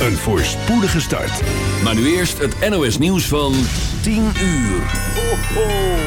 Een voorspoedige start. Maar nu eerst het NOS nieuws van 10 uur. Ho, ho.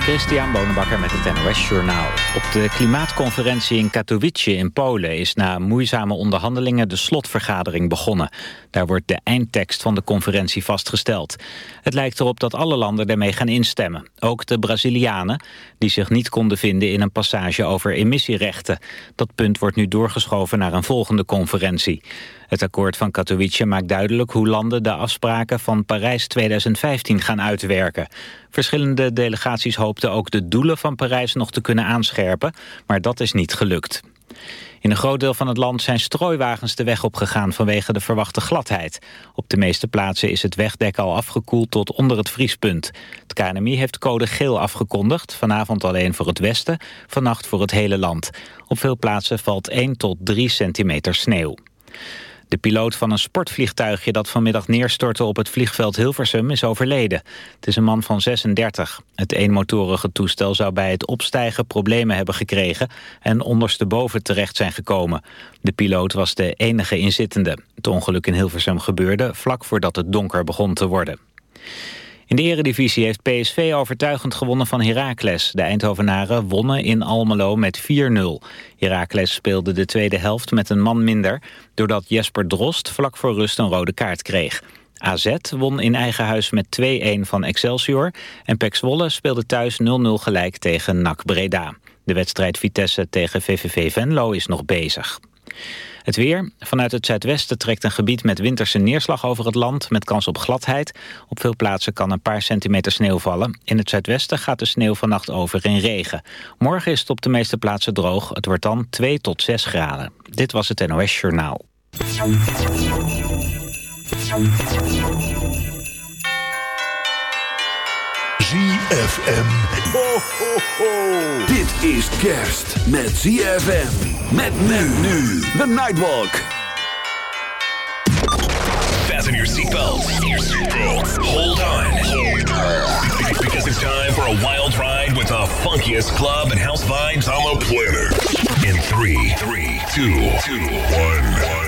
Christian Bonenbakker met het NOS Journaal. Op de klimaatconferentie in Katowice in Polen... is na moeizame onderhandelingen de slotvergadering begonnen. Daar wordt de eindtekst van de conferentie vastgesteld. Het lijkt erop dat alle landen ermee gaan instemmen. Ook de Brazilianen, die zich niet konden vinden in een passage over emissierechten. Dat punt wordt nu doorgeschoven naar een volgende conferentie. Het akkoord van Katowice maakt duidelijk hoe landen de afspraken van Parijs 2015 gaan uitwerken. Verschillende delegaties hoopten ook de doelen van Parijs nog te kunnen aanscherpen, maar dat is niet gelukt. In een groot deel van het land zijn strooiwagens de weg opgegaan vanwege de verwachte gladheid. Op de meeste plaatsen is het wegdek al afgekoeld tot onder het vriespunt. Het KNMI heeft code geel afgekondigd, vanavond alleen voor het westen, vannacht voor het hele land. Op veel plaatsen valt 1 tot 3 centimeter sneeuw. De piloot van een sportvliegtuigje dat vanmiddag neerstortte op het vliegveld Hilversum is overleden. Het is een man van 36. Het eenmotorige toestel zou bij het opstijgen problemen hebben gekregen en ondersteboven terecht zijn gekomen. De piloot was de enige inzittende. Het ongeluk in Hilversum gebeurde vlak voordat het donker begon te worden. In de eredivisie heeft PSV overtuigend gewonnen van Heracles. De Eindhovenaren wonnen in Almelo met 4-0. Heracles speelde de tweede helft met een man minder... doordat Jesper Drost vlak voor rust een rode kaart kreeg. AZ won in eigen huis met 2-1 van Excelsior... en Pek Zwolle speelde thuis 0-0 gelijk tegen NAC Breda. De wedstrijd Vitesse tegen VVV Venlo is nog bezig. Het weer. Vanuit het zuidwesten trekt een gebied met winterse neerslag over het land... met kans op gladheid. Op veel plaatsen kan een paar centimeter sneeuw vallen. In het zuidwesten gaat de sneeuw vannacht over in regen. Morgen is het op de meeste plaatsen droog. Het wordt dan 2 tot 6 graden. Dit was het NOS Journaal. ZFM. Ho, ho, ho. Dit is kerst met ZFM. Met men nu. The Nightwalk. Fasten your seatbelts. Hold on. Because it's time for a wild ride with the funkiest club and house vibes on the planet. In three, three, two, two, one, one.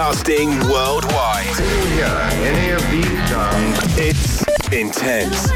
broadcasting worldwide. You hear any of these songs? It's intense.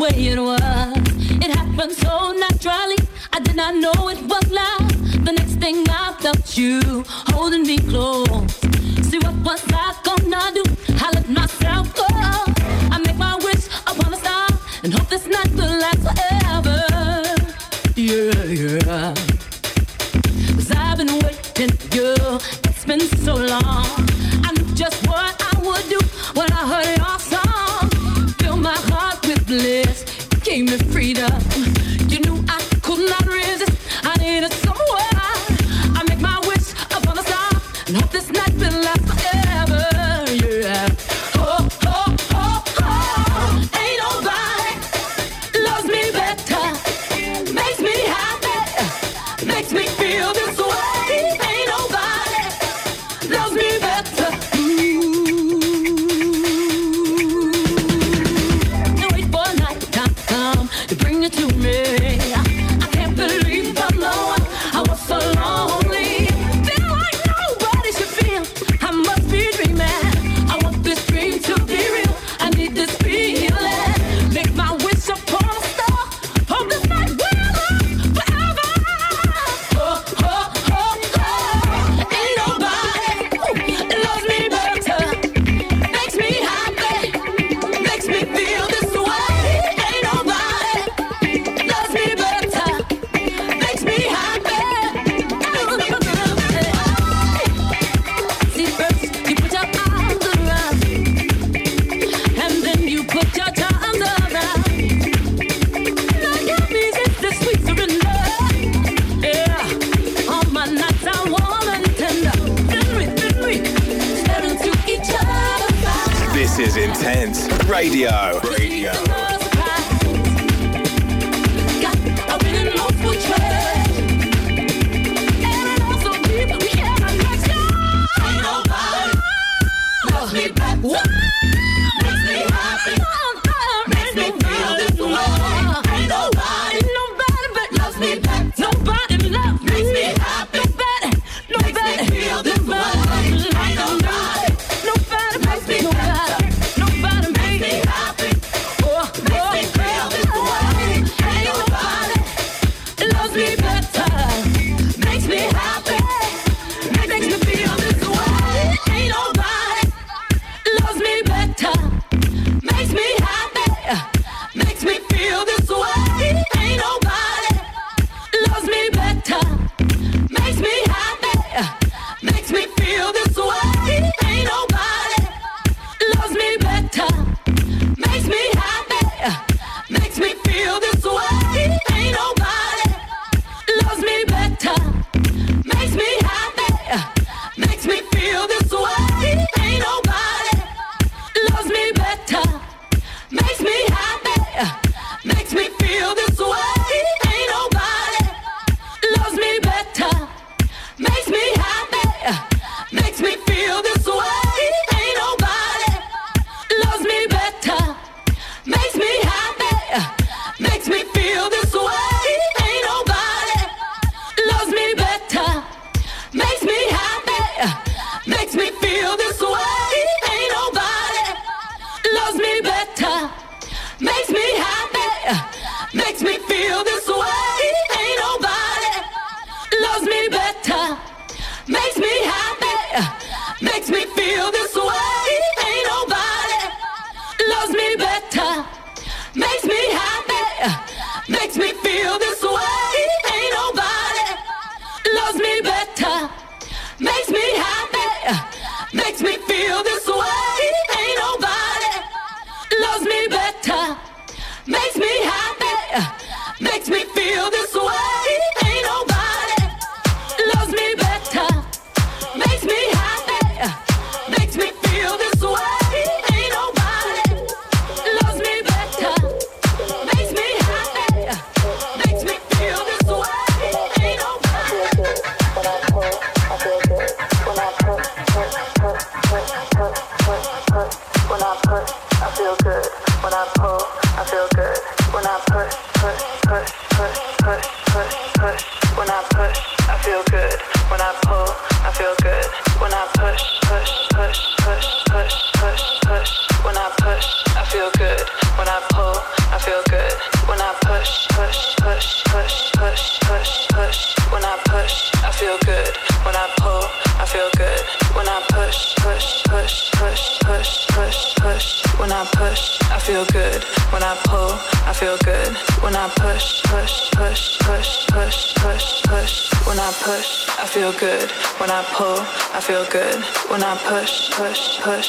way it was. It happened so naturally, I did not know it was love. The next thing I felt you holding me close. See what was I gonna do? I let myself go. I make my wish upon a star and hope this night will last forever. Yeah, yeah. Cause I've been waiting, girl. It's been so long. Radio.